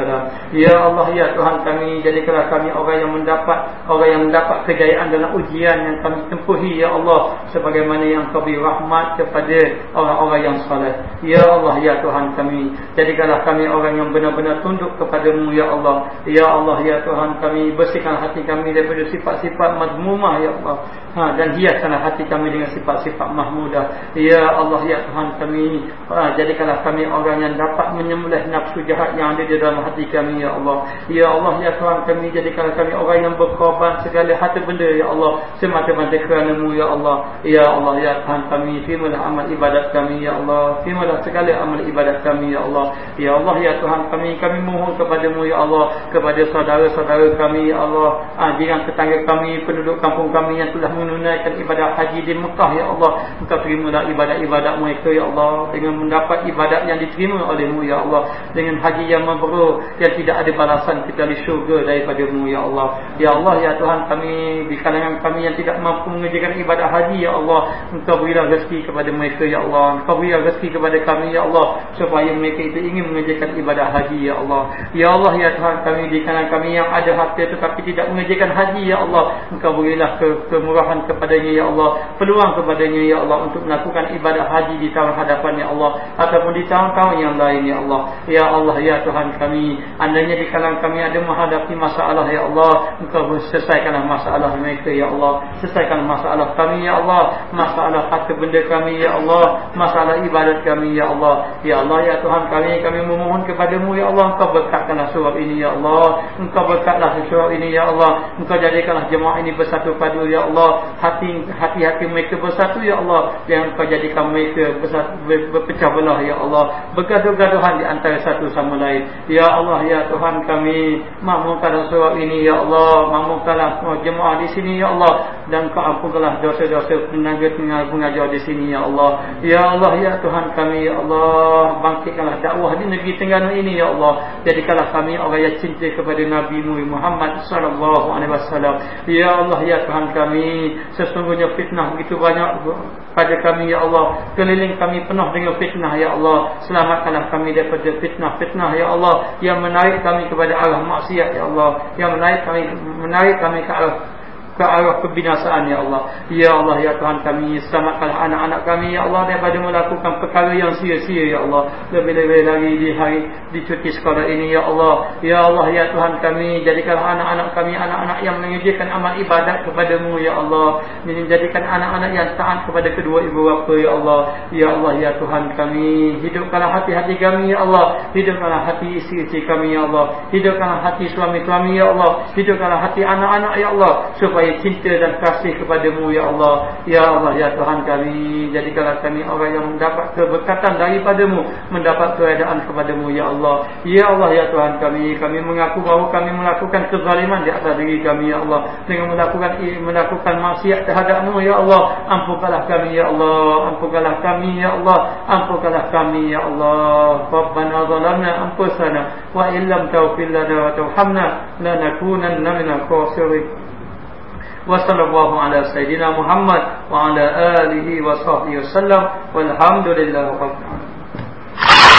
Ya Allah, Ya Tuhan kami, jadikanlah kami orang yang mendapat, orang yang mendapat kejayaan dalam ujian yang kami tempuhi ya Allah sebagaimana yang kau beri rahmat kepada orang-orang yang saleh ya Allah ya Tuhan kami jadikanlah kami orang yang benar-benar tunduk kepadamu ya Allah. Ya Allah ya Tuhan kami bersihkan hati kami daripada sifat-sifat mazmumah ya Allah. Ha, dan hiaskanlah hati kami dengan sifat-sifat mahmudah. Ya Allah ya Tuhan kami ha, jadikanlah kami orang yang dapat menyembelih nafsu jahat yang ada di dalam hati kami ya Allah. Ya Allah ya Tuhan kami jadikanlah kami orang yang berkorban segala harta benda ya Allah. Semata-mata kerana-Mu ya Allah. Ya Allah ya Tuhan kami terimalah amal ibadat kami ya Allah. Terimalah segala amal ibadat kami ya Allah. Ya Allah ya Tuhan kami kami mohon kepada-Mu ya Allah kepada saudara-saudara kami ya Allah. Ha, jiran tetangga kami penduduk kampung kami yang telah menunaikan ibadat haji di Mekah ya Allah. Engkau terimalah ibadat-ibadat mereka ya Allah. Dengan mendapat ibadat yang diterima olehmu ya Allah. Dengan haji yang mabrur yang tidak ada balasan kita di syurga daripada-Mu ya Allah. Ya Allah ya Tuhan kami di kalangan kami yang tidak mampu mengerjakan ibadat haji ya Allah. Engkau berilah rezeki kepada mereka ya Allah. Engkau berilah rezeki kepada kami ya Allah. Supaya mereka itu ingin mengerjakan ibadat haji ya Allah. Ya Allah ya Tuhan kami di kalangan kami yang ada harta tetapi tidak mengerjakan haji ya Allah. Engkau berilah ke kemurahan kepadanya ya Allah. Peluang kepadanya ya Allah untuk melakukan ibadah haji di tahun hadapan ya Allah. Ataupun di tahun-tahun yang lain ya Allah. Ya Allah ya Tuhan kami andainya di kalangan kami ada menghadapi masalah ya Allah engkau selesaikanlah masalah mereka ya Allah. Selesaikan masalah kami ya Allah. Masalah harta benda kami ya Allah. Masalah ibadat kami ya Allah. Ya Allah ya Tuhan kami kami memohon kepadamu ya Allah engkau berkatkanlah surat ini ya Allah. Engkau berkatlah surat ini ya Allah. Engkau jadikanlah jemaah ini bersatu padu ya Allah. Hati hati-hati mereka bersatu ya Allah. Jangan kau jadikan mereka bersatu, berpecah belah ya Allah. Bergaduh-gaduhan di antara satu sama lain. Ya Allah ya Tuhan kami makmurkanlah surat ini ya Allah. Makmurkanlah jemaah di sini ya Allah. Dan kau ampunkanlah dosa-dosa pengajar pengajar di sini ya Allah. Ya Allah ya Tuhan kami ya Allah. Bangkitkanlah dakwah di negeri Tengganu ini ya Allah. Jadikanlah kami orang yang cinta kepada Nabi Muhammad sallallahu alaihi wasallam. Ya Allah ya Tuhan kami sesungguhnya fitnah begitu banyak pada kami ya Allah. Keliling kami penuh dengan fitnah ya Allah. Selamatkanlah kami daripada fitnah-fitnah ya Allah yang menarik kami kepada arah maksiat ya Allah. Yang menarik kami menarik kami ke arah ke arah kebinasaan ya Allah. Ya Allah ya Tuhan kami selamatkanlah anak-anak kami ya Allah daripada melakukan perkara yang sia-sia ya Allah. Lebih-lebih lagi di hari di cuti sekolah ini ya Allah. Ya Allah ya Tuhan kami jadikanlah anak-anak kami anak-anak yang mengerjakan amal ibadat kepadamu ya Allah. Menjadikan anak-anak yang taat kepada kedua ibu bapa ya Allah. Ya Allah ya Tuhan kami hidupkanlah hati-hati kami ya Allah. Hidupkanlah hati isteri-isteri kami ya Allah. Hidupkanlah hati suami-suami ya Allah. Hidupkanlah hati anak-anak ya Allah. Supaya supaya cinta dan kasih kepadamu ya Allah. Ya Allah ya Tuhan kami jadikanlah kami orang yang mendapat keberkatan daripadamu mendapat keadaan kepadamu ya Allah. Ya Allah ya Tuhan kami kami mengaku bahawa kami melakukan kezaliman di atas diri kami ya Allah. Dengan melakukan melakukan maksiat terhadapmu ya Allah. Ampunkanlah kami ya Allah. Ampunkanlah kami ya Allah. Ampunkanlah kami ya Allah. Rabbana zalamna anfusana wa illam taghfir lana wa tarhamna lanakunanna minal khasirin وصلى الله على سيدنا محمد وعلى آله وصحبه وسلم والحمد لله رب العالمين